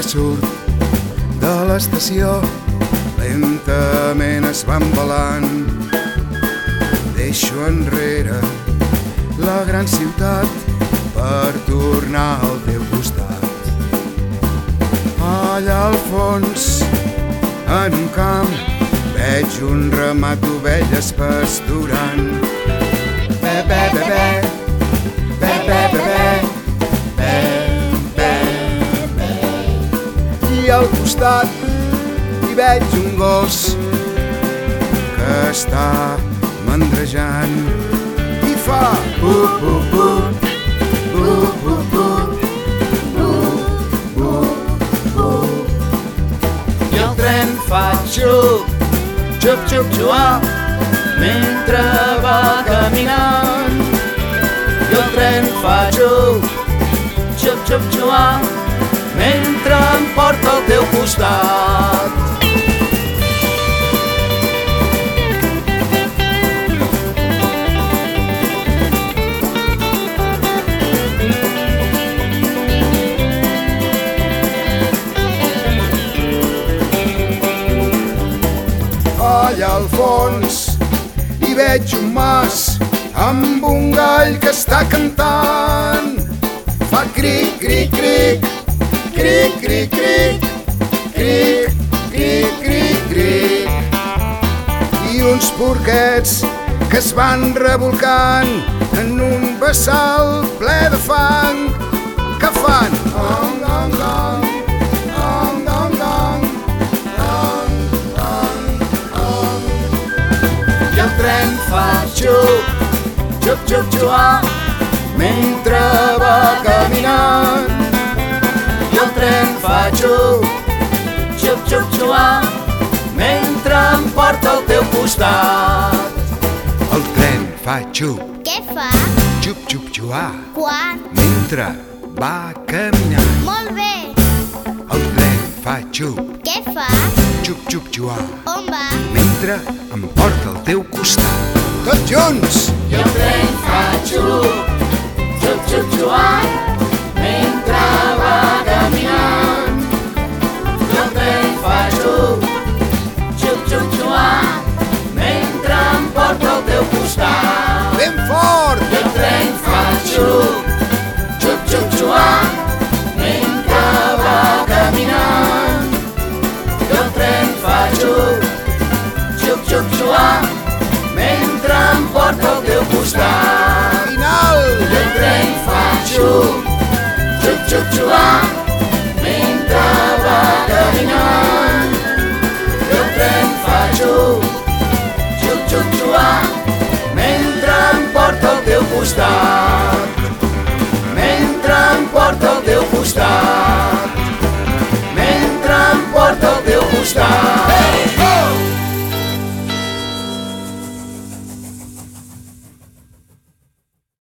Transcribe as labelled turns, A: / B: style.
A: ella surt de l'estació, lentament es va embalant. Deixo enrere la gran ciutat per tornar al teu costat. Allà al fons, en un camp, veig un ramat d'ovelles pasturant. Al costat hi veig un gos que està mandrejant i fa bu, bu, bu, bu, bu, bu, bu, bu, bu. I el tren fa xup, xup, xup, xuà, mentre va caminant. I el tren fa xup, xup, xup, xuà, mentre em porta al teu costat. allà al fons hi veig un mas amb un gall que està cantant. Uns porquets que es van revolcant en un vessal ple de fang que fan ong, ong, ong, ong. I el tren fa xup, xup, xup, xuà, mentre va caminant. I el tren fa xup, costat. El tren fa xup,
B: Què fa?
A: xup, xup, xuà,
B: Quan?
A: mentre va caminant.
B: Molt bé.
A: El tren fa xup,
B: Què fa?
A: xup, xup, xuà,
B: On va?
A: mentre em porta al teu costat. Tots junts!
C: I el tren fa xup, xup, xup, xuà, mentre em porta al teu costat.
A: Final!
C: I el tren fa xup, xup, xup, xuà, mentre